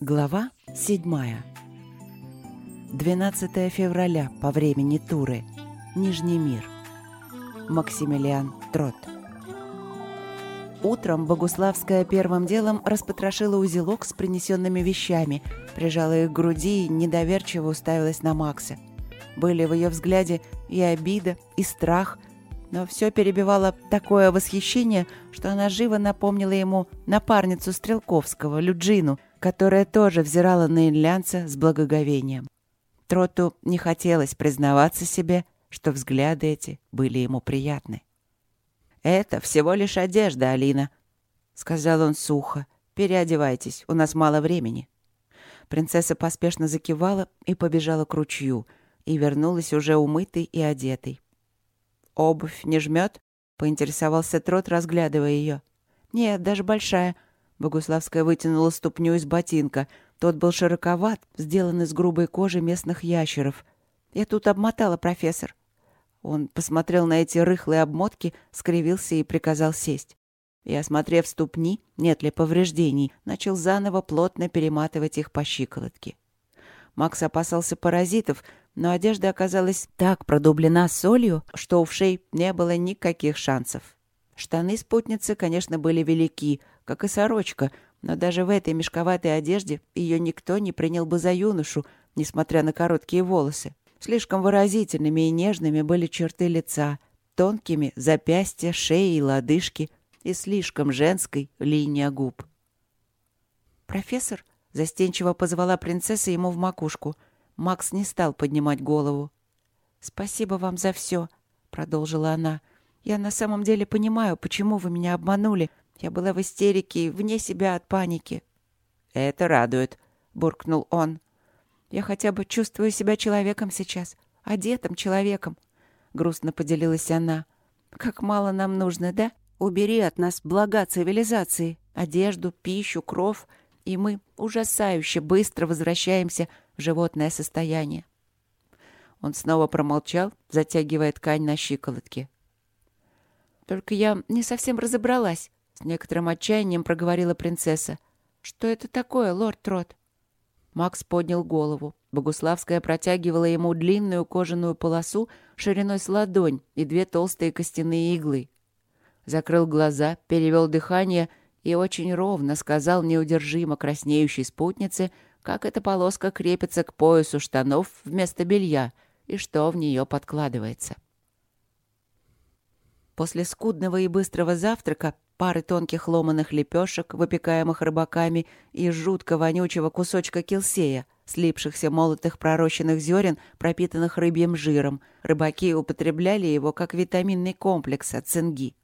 Глава 7. 12 февраля по времени Туры. Нижний мир. Максимилиан Трот. Утром Богуславская первым делом распотрошила узелок с принесенными вещами, прижала их к груди и недоверчиво уставилась на Макса. Были в ее взгляде и обида, и страх, но все перебивало такое восхищение, что она живо напомнила ему напарницу Стрелковского, Люджину, которая тоже взирала на Ильянца с благоговением. Троту не хотелось признаваться себе, что взгляды эти были ему приятны. «Это всего лишь одежда, Алина», — сказал он сухо. «Переодевайтесь, у нас мало времени». Принцесса поспешно закивала и побежала к ручью, и вернулась уже умытой и одетой. «Обувь не жмет?» — поинтересовался Трот, разглядывая ее. «Нет, даже большая», Богуславская вытянула ступню из ботинка. Тот был широковат, сделан из грубой кожи местных ящеров. «Я тут обмотала, профессор». Он посмотрел на эти рыхлые обмотки, скривился и приказал сесть. И, осмотрев ступни, нет ли повреждений, начал заново плотно перематывать их по щиколотке. Макс опасался паразитов, но одежда оказалась так продублена солью, что у вшей не было никаких шансов. Штаны спутницы, конечно, были велики, как и сорочка, но даже в этой мешковатой одежде ее никто не принял бы за юношу, несмотря на короткие волосы. Слишком выразительными и нежными были черты лица, тонкими запястья, шеи и лодыжки, и слишком женской линия губ. «Профессор?» — застенчиво позвала принцесса ему в макушку. Макс не стал поднимать голову. «Спасибо вам за все», — продолжила она. «Я на самом деле понимаю, почему вы меня обманули, я была в истерике, вне себя от паники. «Это радует», — буркнул он. «Я хотя бы чувствую себя человеком сейчас, одетым человеком», — грустно поделилась она. «Как мало нам нужно, да? Убери от нас блага цивилизации, одежду, пищу, кров, и мы ужасающе быстро возвращаемся в животное состояние». Он снова промолчал, затягивая ткань на щиколотке. «Только я не совсем разобралась», с некоторым отчаянием проговорила принцесса. «Что это такое, лорд Трот?» Макс поднял голову. Богуславская протягивала ему длинную кожаную полосу шириной с ладонь и две толстые костяные иглы. Закрыл глаза, перевел дыхание и очень ровно сказал неудержимо краснеющей спутнице, как эта полоска крепится к поясу штанов вместо белья и что в нее подкладывается. После скудного и быстрого завтрака пары тонких ломаных лепешек, выпекаемых рыбаками, и жутко вонючего кусочка килсея, слипшихся молотых пророщенных зерен, пропитанных рыбьим жиром. Рыбаки употребляли его как витаминный комплекс от цинги.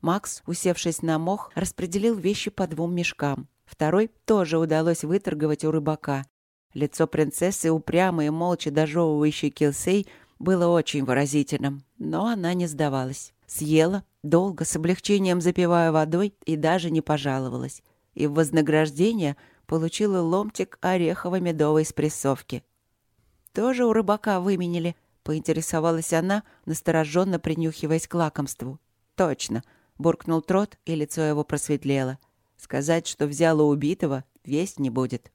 Макс, усевшись на мох, распределил вещи по двум мешкам. Второй тоже удалось выторговать у рыбака. Лицо принцессы, упрямо и молча дожевывающей килсей, было очень выразительным, но она не сдавалась. Съела, долго, с облегчением запивая водой, и даже не пожаловалась. И в вознаграждение получила ломтик орехово-медовой спрессовки. «Тоже у рыбака выменили», — поинтересовалась она, настороженно принюхиваясь к лакомству. «Точно», — буркнул Трот, и лицо его просветлело. «Сказать, что взяла убитого, весть не будет».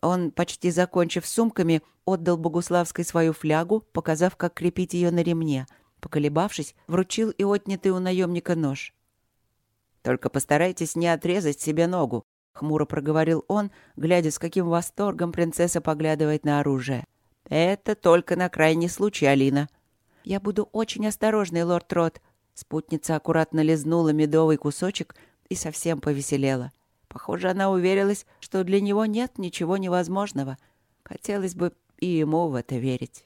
Он, почти закончив сумками, отдал Богуславской свою флягу, показав, как крепить ее на ремне — Поколебавшись, вручил и отнятый у наемника нож. «Только постарайтесь не отрезать себе ногу», — хмуро проговорил он, глядя, с каким восторгом принцесса поглядывает на оружие. «Это только на крайний случай, Алина». «Я буду очень осторожной, лорд Рот». Спутница аккуратно лизнула медовый кусочек и совсем повеселела. Похоже, она уверилась, что для него нет ничего невозможного. Хотелось бы и ему в это верить.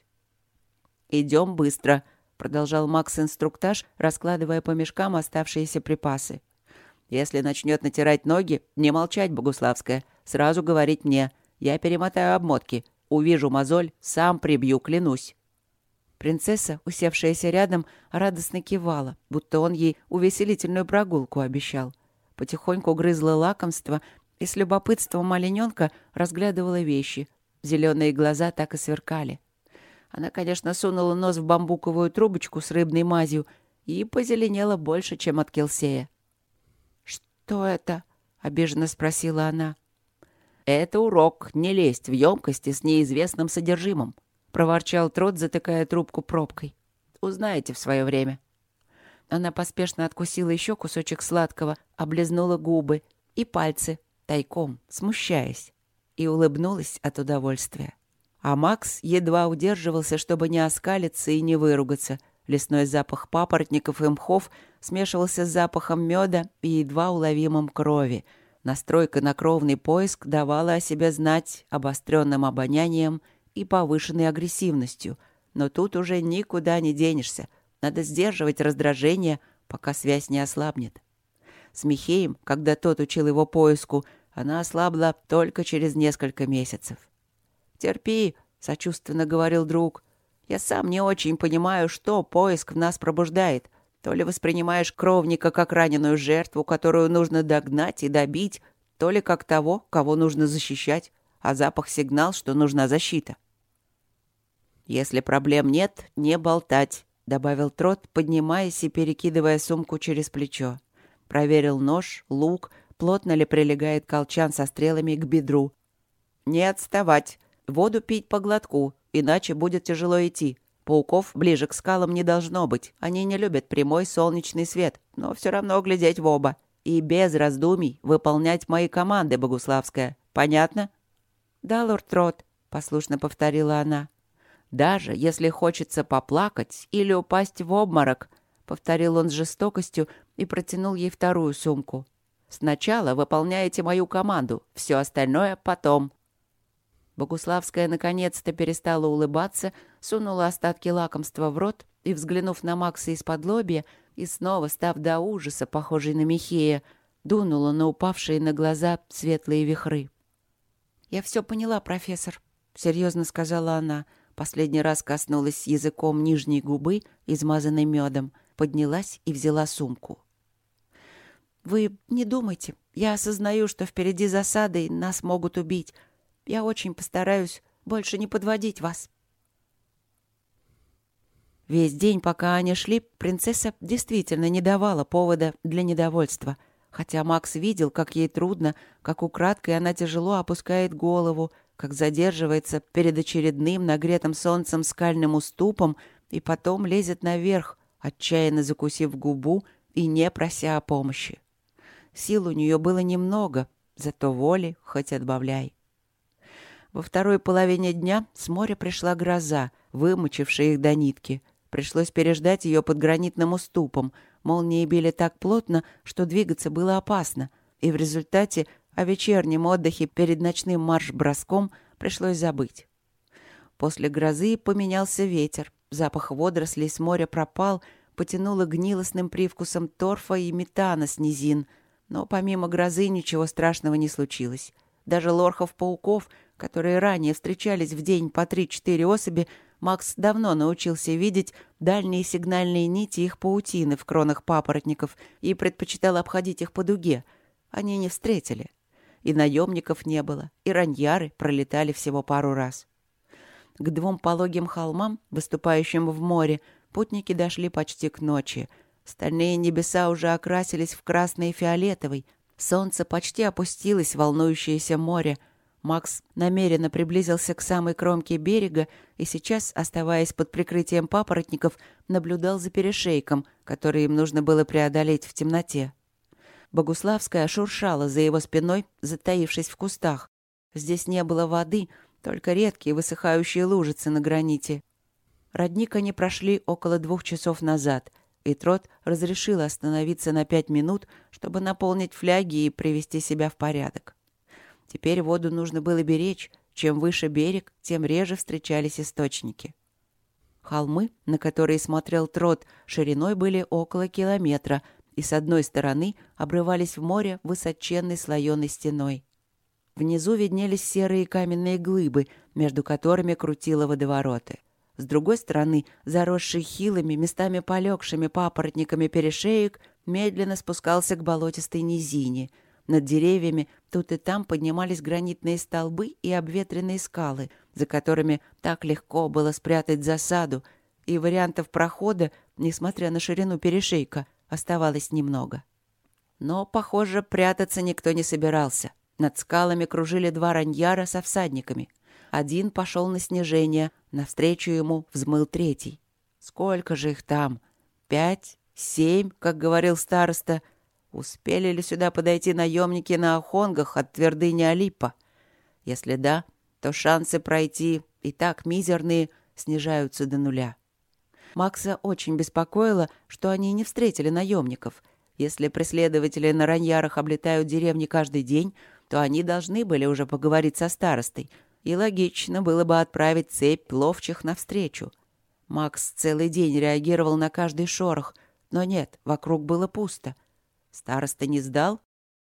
«Идем быстро», продолжал Макс инструктаж, раскладывая по мешкам оставшиеся припасы. «Если начнет натирать ноги, не молчать, Богуславская. Сразу говорить мне. Я перемотаю обмотки. Увижу мозоль, сам прибью, клянусь». Принцесса, усевшаяся рядом, радостно кивала, будто он ей увеселительную прогулку обещал. Потихоньку грызла лакомство и с любопытством олененка разглядывала вещи. Зеленые глаза так и сверкали. Она, конечно, сунула нос в бамбуковую трубочку с рыбной мазью и позеленела больше, чем от Келсея. «Что это?» — обиженно спросила она. Это урок — не лезть в емкости с неизвестным содержимым», — проворчал Трот, затыкая трубку пробкой. «Узнаете в свое время». Она поспешно откусила еще кусочек сладкого, облизнула губы и пальцы, тайком, смущаясь, и улыбнулась от удовольствия. А Макс едва удерживался, чтобы не оскалиться и не выругаться. Лесной запах папоротников и мхов смешивался с запахом меда и едва уловимым крови. Настройка на кровный поиск давала о себе знать обостренным обонянием и повышенной агрессивностью. Но тут уже никуда не денешься. Надо сдерживать раздражение, пока связь не ослабнет. С Михеем, когда тот учил его поиску, она ослабла только через несколько месяцев. «Терпи», — сочувственно говорил друг. «Я сам не очень понимаю, что поиск в нас пробуждает. То ли воспринимаешь кровника как раненую жертву, которую нужно догнать и добить, то ли как того, кого нужно защищать, а запах — сигнал, что нужна защита». «Если проблем нет, не болтать», — добавил Трот, поднимаясь и перекидывая сумку через плечо. Проверил нож, лук, плотно ли прилегает колчан со стрелами к бедру. «Не отставать. Воду пить по глотку, иначе будет тяжело идти. Пауков ближе к скалам не должно быть. Они не любят прямой солнечный свет, но все равно глядеть в оба. И без раздумий выполнять мои команды, Богуславская. Понятно?» «Да, лорд Трот», — послушно повторила она. «Даже если хочется поплакать или упасть в обморок», — повторил он с жестокостью и протянул ей вторую сумку. «Сначала выполняете мою команду, все остальное потом». Богуславская наконец-то перестала улыбаться, сунула остатки лакомства в рот и, взглянув на Макса из-под лобья и снова став до ужаса, похожей на Михея, дунула на упавшие на глаза светлые вихры. «Я все поняла, профессор», — серьезно сказала она. Последний раз коснулась языком нижней губы, измазанной медом, поднялась и взяла сумку. «Вы не думайте. Я осознаю, что впереди засады и нас могут убить. Я очень постараюсь больше не подводить вас. Весь день, пока они шли, принцесса действительно не давала повода для недовольства. Хотя Макс видел, как ей трудно, как украдкой она тяжело опускает голову, как задерживается перед очередным нагретым солнцем скальным уступом и потом лезет наверх, отчаянно закусив губу и не прося о помощи. Сил у нее было немного, зато воли хоть отбавляй. Во второй половине дня с моря пришла гроза, вымочившая их до нитки. Пришлось переждать ее под гранитным уступом. Молнии били так плотно, что двигаться было опасно. И в результате о вечернем отдыхе перед ночным марш-броском пришлось забыть. После грозы поменялся ветер. Запах водорослей с моря пропал, потянуло гнилостным привкусом торфа и метана с низин. Но помимо грозы ничего страшного не случилось. Даже лорхов-пауков — которые ранее встречались в день по три-четыре особи, Макс давно научился видеть дальние сигнальные нити их паутины в кронах папоротников и предпочитал обходить их по дуге. Они не встретили. И наемников не было, и раньяры пролетали всего пару раз. К двум пологим холмам, выступающим в море, путники дошли почти к ночи. Стальные небеса уже окрасились в красный и фиолетовый. Солнце почти опустилось в волнующееся море — Макс намеренно приблизился к самой кромке берега и сейчас, оставаясь под прикрытием папоротников, наблюдал за перешейком, который им нужно было преодолеть в темноте. Богуславская шуршала за его спиной, затаившись в кустах. Здесь не было воды, только редкие высыхающие лужицы на граните. Родник они прошли около двух часов назад, и Трот разрешил остановиться на пять минут, чтобы наполнить фляги и привести себя в порядок. Теперь воду нужно было беречь. Чем выше берег, тем реже встречались источники. Холмы, на которые смотрел Трот, шириной были около километра, и с одной стороны обрывались в море высоченной слоеной стеной. Внизу виднелись серые каменные глыбы, между которыми крутило водовороты. С другой стороны, заросший хилыми, местами полегшими папоротниками перешеек, медленно спускался к болотистой низине — над деревьями тут и там поднимались гранитные столбы и обветренные скалы, за которыми так легко было спрятать засаду, и вариантов прохода, несмотря на ширину перешейка, оставалось немного. Но, похоже, прятаться никто не собирался. Над скалами кружили два раньяра со всадниками. Один пошел на снижение, навстречу ему взмыл третий. Сколько же их там? Пять? Семь, как говорил староста. Успели ли сюда подойти наемники на охонгах от твердыни Алиппа? Если да, то шансы пройти, и так мизерные, снижаются до нуля. Макса очень беспокоило, что они не встретили наемников. Если преследователи на раньярах облетают деревни каждый день, то они должны были уже поговорить со старостой, и логично было бы отправить цепь ловчих навстречу. Макс целый день реагировал на каждый шорох, но нет, вокруг было пусто. Староста не сдал?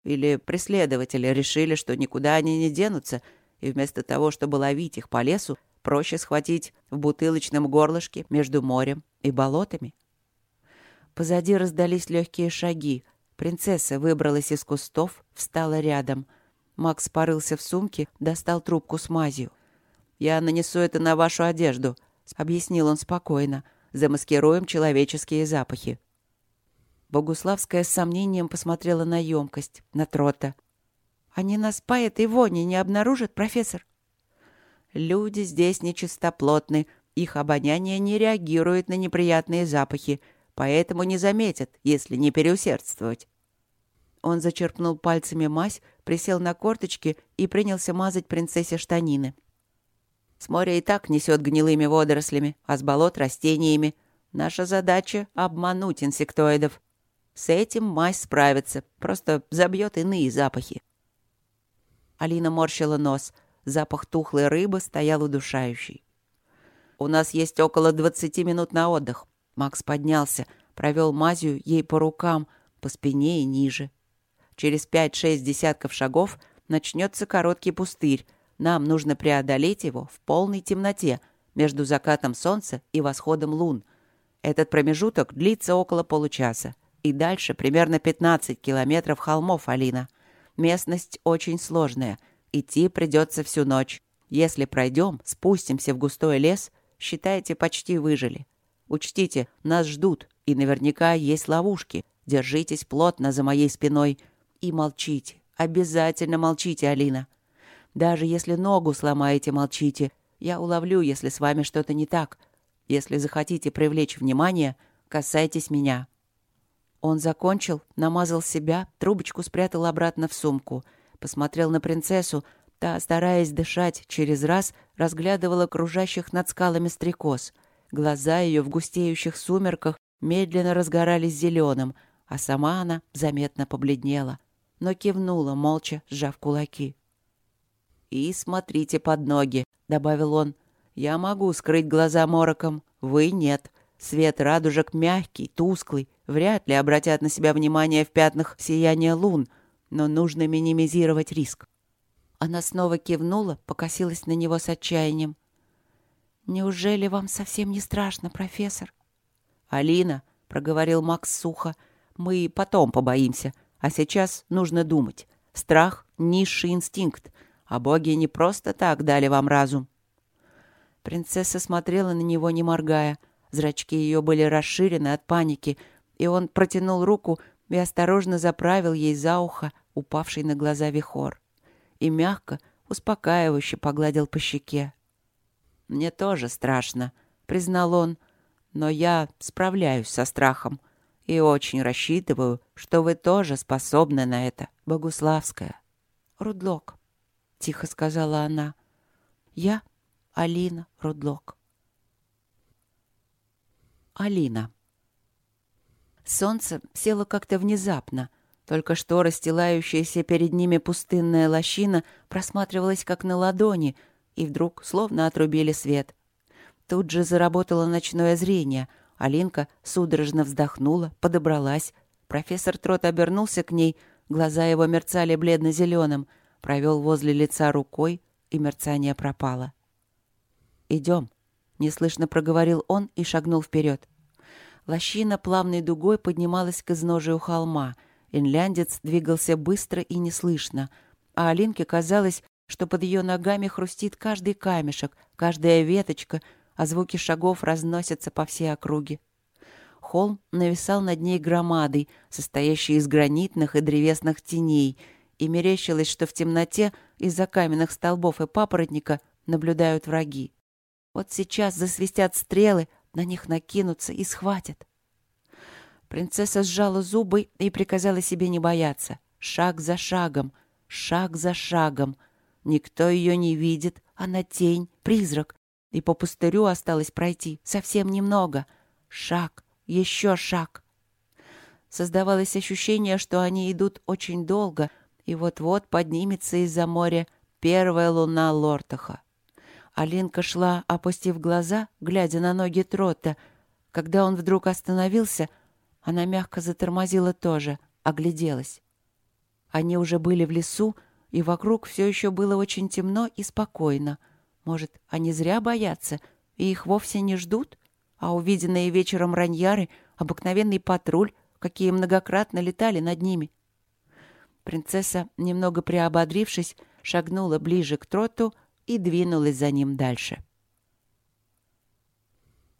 Или преследователи решили, что никуда они не денутся, и вместо того, чтобы ловить их по лесу, проще схватить в бутылочном горлышке между морем и болотами? Позади раздались легкие шаги. Принцесса выбралась из кустов, встала рядом. Макс порылся в сумке, достал трубку с мазью. «Я нанесу это на вашу одежду», — объяснил он спокойно. «Замаскируем человеческие запахи». Богуславская с сомнением посмотрела на емкость, на трота. «Они нас по этой воне не обнаружат, профессор?» «Люди здесь нечистоплотны, их обоняние не реагирует на неприятные запахи, поэтому не заметят, если не переусердствовать». Он зачерпнул пальцами мазь, присел на корточки и принялся мазать принцессе штанины. «С моря и так несет гнилыми водорослями, а с болот — растениями. Наша задача — обмануть инсектоидов. С этим мазь справится, просто забьет иные запахи. Алина морщила нос. Запах тухлой рыбы стоял удушающий. «У нас есть около двадцати минут на отдых». Макс поднялся, провел мазью ей по рукам, по спине и ниже. Через пять-шесть десятков шагов начнется короткий пустырь. Нам нужно преодолеть его в полной темноте между закатом солнца и восходом лун. Этот промежуток длится около получаса. И дальше примерно 15 километров холмов, Алина. Местность очень сложная. Идти придется всю ночь. Если пройдем, спустимся в густой лес, считайте, почти выжили. Учтите, нас ждут, и наверняка есть ловушки. Держитесь плотно за моей спиной и молчите. Обязательно молчите, Алина. Даже если ногу сломаете, молчите. Я уловлю, если с вами что-то не так. Если захотите привлечь внимание, касайтесь меня. Он закончил, намазал себя, трубочку спрятал обратно в сумку. Посмотрел на принцессу. Та, стараясь дышать через раз, разглядывала кружащих над скалами стрекоз. Глаза ее в густеющих сумерках медленно разгорались зеленым, а сама она заметно побледнела, но кивнула, молча сжав кулаки. «И смотрите под ноги», — добавил он. «Я могу скрыть глаза мороком, вы нет. Свет радужек мягкий, тусклый, вряд ли обратят на себя внимание в пятнах сияния лун, но нужно минимизировать риск. Она снова кивнула, покосилась на него с отчаянием. «Неужели вам совсем не страшно, профессор?» «Алина», — проговорил Макс сухо, — «мы потом побоимся, а сейчас нужно думать. Страх — низший инстинкт, а боги не просто так дали вам разум». Принцесса смотрела на него, не моргая — Зрачки ее были расширены от паники, и он протянул руку и осторожно заправил ей за ухо упавший на глаза вихор. И мягко, успокаивающе погладил по щеке. «Мне тоже страшно», — признал он, — «но я справляюсь со страхом и очень рассчитываю, что вы тоже способны на это, Богуславская». «Рудлок», — тихо сказала она. «Я Алина Рудлок». Алина. Солнце село как-то внезапно. Только что расстилающаяся перед ними пустынная лощина просматривалась как на ладони, и вдруг словно отрубили свет. Тут же заработало ночное зрение. Алинка судорожно вздохнула, подобралась. Профессор Трот обернулся к ней, глаза его мерцали бледно-зеленым, провел возле лица рукой, и мерцание пропало. «Идем», Неслышно проговорил он и шагнул вперед. Лощина плавной дугой поднималась к изножию холма. Инляндец двигался быстро и неслышно, а Алинке казалось, что под ее ногами хрустит каждый камешек, каждая веточка, а звуки шагов разносятся по всей округе. Холм нависал над ней громадой, состоящей из гранитных и древесных теней, и мерещилось, что в темноте из-за каменных столбов и папоротника наблюдают враги. Вот сейчас засвистят стрелы, на них накинутся и схватят. Принцесса сжала зубы и приказала себе не бояться. Шаг за шагом, шаг за шагом. Никто ее не видит, она тень, призрак. И по пустырю осталось пройти совсем немного. Шаг, еще шаг. Создавалось ощущение, что они идут очень долго, и вот-вот поднимется из-за моря первая луна Лортаха. Алинка шла, опустив глаза, глядя на ноги Трота. Когда он вдруг остановился, она мягко затормозила тоже, огляделась. Они уже были в лесу, и вокруг все еще было очень темно и спокойно. Может, они зря боятся, и их вовсе не ждут? А увиденные вечером раньяры — обыкновенный патруль, какие многократно летали над ними. Принцесса, немного приободрившись, шагнула ближе к троту и двинулась за ним дальше.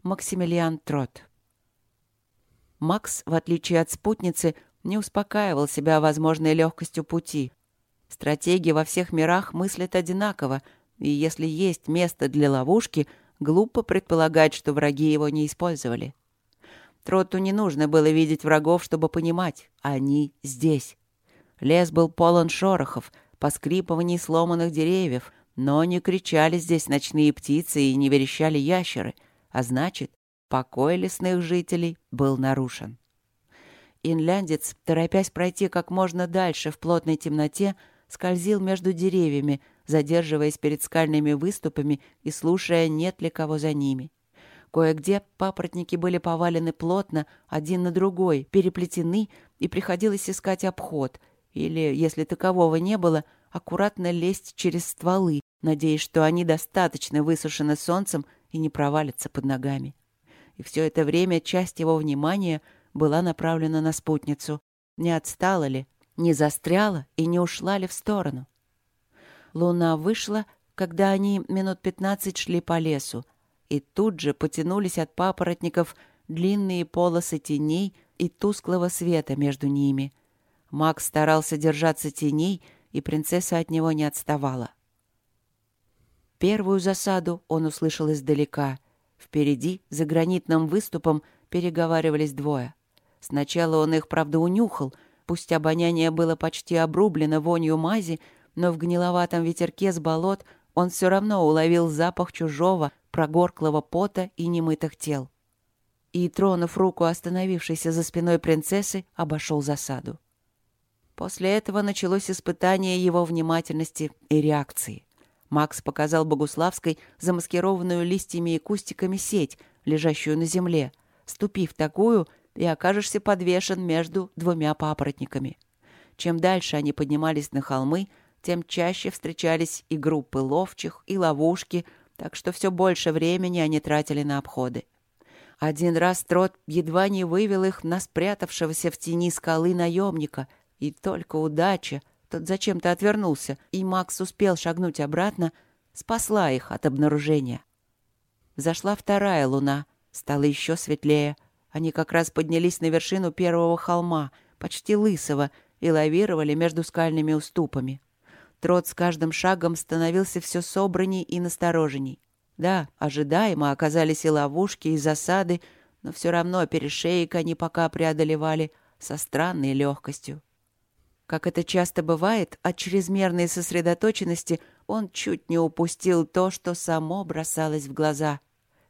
Максимилиан Трот Макс, в отличие от спутницы, не успокаивал себя возможной легкостью пути. Стратеги во всех мирах мыслят одинаково, и если есть место для ловушки, глупо предполагать, что враги его не использовали. Троту не нужно было видеть врагов, чтобы понимать, они здесь. Лес был полон шорохов, поскрипываний сломанных деревьев, но не кричали здесь ночные птицы и не верещали ящеры, а значит, покой лесных жителей был нарушен. Инляндец, торопясь пройти как можно дальше в плотной темноте, скользил между деревьями, задерживаясь перед скальными выступами и слушая, нет ли кого за ними. Кое-где папоротники были повалены плотно, один на другой, переплетены, и приходилось искать обход. Или, если такового не было, аккуратно лезть через стволы, надеясь, что они достаточно высушены солнцем и не провалятся под ногами. И все это время часть его внимания была направлена на спутницу. Не отстала ли, не застряла и не ушла ли в сторону? Луна вышла, когда они минут пятнадцать шли по лесу, и тут же потянулись от папоротников длинные полосы теней и тусклого света между ними. Макс старался держаться теней, и принцесса от него не отставала. Первую засаду он услышал издалека. Впереди, за гранитным выступом, переговаривались двое. Сначала он их, правда, унюхал, пусть обоняние было почти обрублено вонью мази, но в гниловатом ветерке с болот он все равно уловил запах чужого, прогорклого пота и немытых тел. И, тронув руку остановившейся за спиной принцессы, обошел засаду. После этого началось испытание его внимательности и реакции. Макс показал Богуславской замаскированную листьями и кустиками сеть, лежащую на земле. Ступив такую, и окажешься подвешен между двумя папоротниками. Чем дальше они поднимались на холмы, тем чаще встречались и группы ловчих, и ловушки, так что все больше времени они тратили на обходы. Один раз Трот едва не вывел их на спрятавшегося в тени скалы наемника, и только удача, тот зачем-то отвернулся, и Макс успел шагнуть обратно, спасла их от обнаружения. Зашла вторая луна, стало еще светлее. Они как раз поднялись на вершину первого холма, почти лысого, и лавировали между скальными уступами. Трот с каждым шагом становился все собранней и настороженней. Да, ожидаемо оказались и ловушки, и засады, но все равно перешеек они пока преодолевали со странной легкостью. Как это часто бывает, от чрезмерной сосредоточенности он чуть не упустил то, что само бросалось в глаза.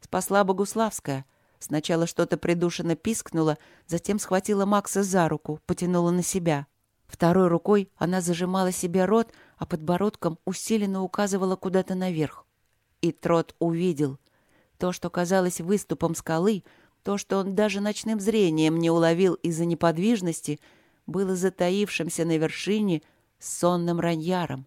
Спасла Богуславская. Сначала что-то придушенно пискнуло, затем схватила Макса за руку, потянула на себя. Второй рукой она зажимала себе рот, а подбородком усиленно указывала куда-то наверх. И Трот увидел. То, что казалось выступом скалы, то, что он даже ночным зрением не уловил из-за неподвижности, было затаившимся на вершине сонным раньяром.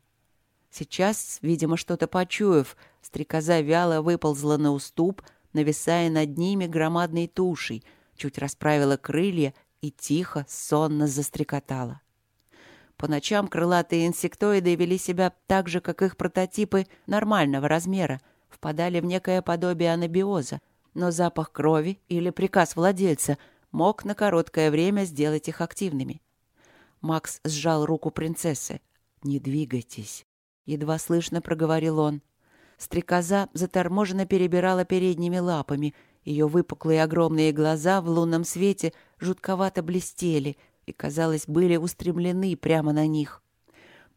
Сейчас, видимо, что-то почуяв, стрекоза вяло выползла на уступ, нависая над ними громадной тушей, чуть расправила крылья и тихо, сонно застрекотала. По ночам крылатые инсектоиды вели себя так же, как их прототипы нормального размера, впадали в некое подобие анабиоза, но запах крови или приказ владельца мог на короткое время сделать их активными. Макс сжал руку принцессы. «Не двигайтесь», — едва слышно проговорил он. Стрекоза заторможенно перебирала передними лапами. Ее выпуклые огромные глаза в лунном свете жутковато блестели и, казалось, были устремлены прямо на них.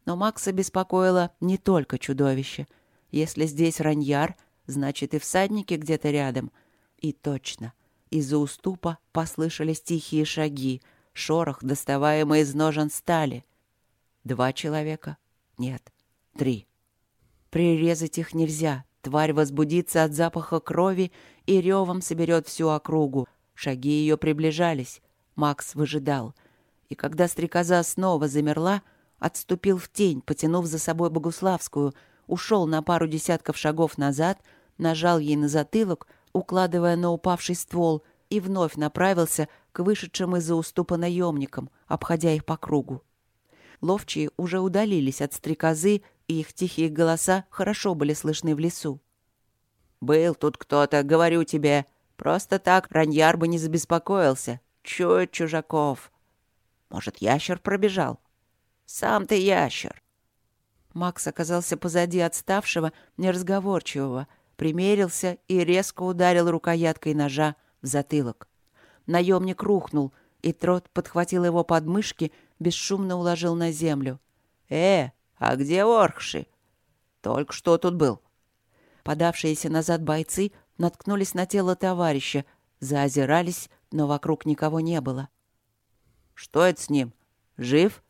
Но Макса беспокоило не только чудовище. Если здесь раньяр, значит и всадники где-то рядом. И точно. Из-за уступа послышались тихие шаги, шорох, доставаемый из ножен стали. Два человека? Нет, три. Прирезать их нельзя. Тварь возбудится от запаха крови и ревом соберет всю округу. Шаги ее приближались. Макс выжидал. И когда стрекоза снова замерла, отступил в тень, потянув за собой Богуславскую, ушел на пару десятков шагов назад, нажал ей на затылок, укладывая на упавший ствол, и вновь направился к вышедшим из-за уступа наемникам, обходя их по кругу. Ловчие уже удалились от стрекозы, и их тихие голоса хорошо были слышны в лесу. «Был тут кто-то, говорю тебе. Просто так Раньяр бы не забеспокоился. Чует чужаков. Может, ящер пробежал? Сам ты ящер». Макс оказался позади отставшего, неразговорчивого, примерился и резко ударил рукояткой ножа в затылок. Наемник рухнул, и Трот подхватил его подмышки, бесшумно уложил на землю. «Э, а где Орхши?» «Только что тут был». Подавшиеся назад бойцы наткнулись на тело товарища, заозирались, но вокруг никого не было. «Что это с ним? Жив?»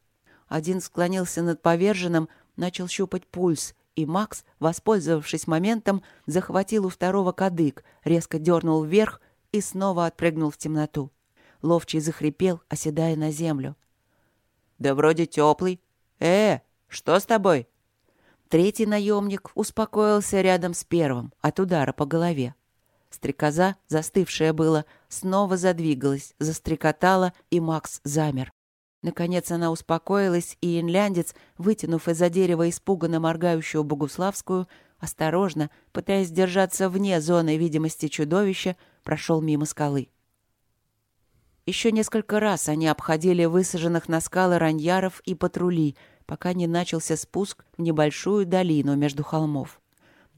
Один склонился над поверженным, начал щупать пульс, и Макс, воспользовавшись моментом, захватил у второго кадык, резко дернул вверх и снова отпрыгнул в темноту. Ловчий захрипел, оседая на землю. «Да вроде теплый. Э, что с тобой?» Третий наемник успокоился рядом с первым от удара по голове. Стрекоза, застывшая было, снова задвигалась, застрекотала, и Макс замер. Наконец она успокоилась, и инляндец, вытянув из-за дерева испуганно моргающую Богуславскую, осторожно, пытаясь держаться вне зоны видимости чудовища, прошел мимо скалы. Еще несколько раз они обходили высаженных на скалы раньяров и патрули, пока не начался спуск в небольшую долину между холмов.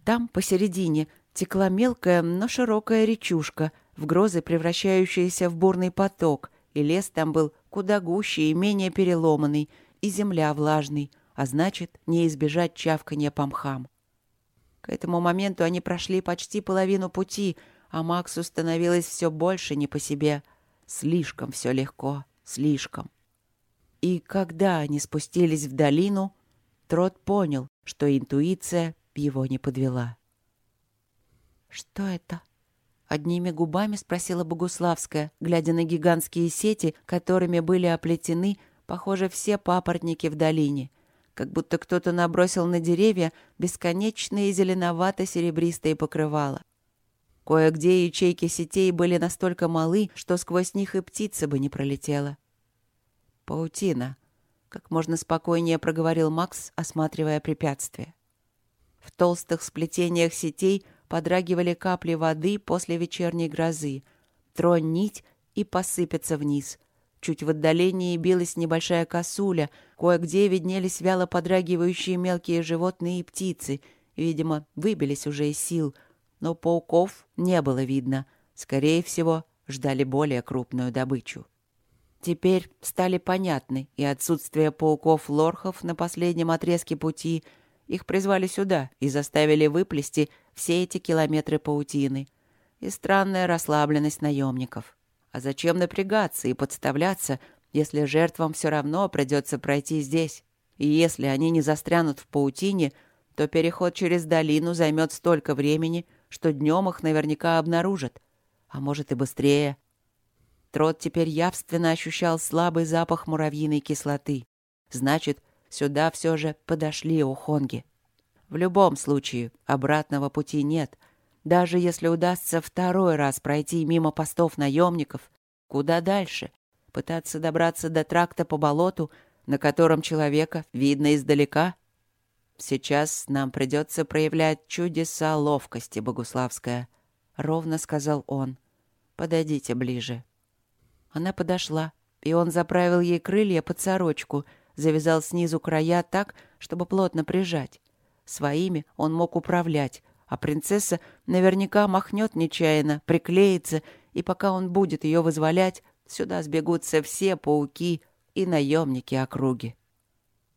Там, посередине, текла мелкая, но широкая речушка, в грозы превращающаяся в бурный поток, и лес там был куда гуще и менее переломанный, и земля влажный, а значит, не избежать чавканья по мхам. К этому моменту они прошли почти половину пути, а Максу становилось все больше не по себе. Слишком все легко, слишком. И когда они спустились в долину, Трот понял, что интуиция его не подвела. «Что это?» Одними губами спросила Богуславская, глядя на гигантские сети, которыми были оплетены, похоже, все папоротники в долине. Как будто кто-то набросил на деревья бесконечные зеленовато-серебристые покрывала. Кое-где ячейки сетей были настолько малы, что сквозь них и птица бы не пролетела. «Паутина», — как можно спокойнее проговорил Макс, осматривая препятствие. В толстых сплетениях сетей — подрагивали капли воды после вечерней грозы. Тронь нить и посыпется вниз. Чуть в отдалении билась небольшая косуля, кое-где виднелись вяло подрагивающие мелкие животные и птицы. Видимо, выбились уже из сил. Но пауков не было видно. Скорее всего, ждали более крупную добычу. Теперь стали понятны и отсутствие пауков-лорхов на последнем отрезке пути — их призвали сюда и заставили выплести все эти километры паутины. И странная расслабленность наемников. А зачем напрягаться и подставляться, если жертвам все равно придется пройти здесь? И если они не застрянут в паутине, то переход через долину займет столько времени, что днем их наверняка обнаружат. А может и быстрее. Трот теперь явственно ощущал слабый запах муравьиной кислоты. Значит, Сюда все же подошли ухонги. В любом случае, обратного пути нет. Даже если удастся второй раз пройти мимо постов наемников, куда дальше? Пытаться добраться до тракта по болоту, на котором человека видно издалека? Сейчас нам придется проявлять чудеса ловкости, Богуславская, — ровно сказал он. Подойдите ближе. Она подошла, и он заправил ей крылья под сорочку — завязал снизу края так, чтобы плотно прижать. Своими он мог управлять, а принцесса наверняка махнет нечаянно, приклеится, и пока он будет ее вызволять, сюда сбегутся все пауки и наемники округи.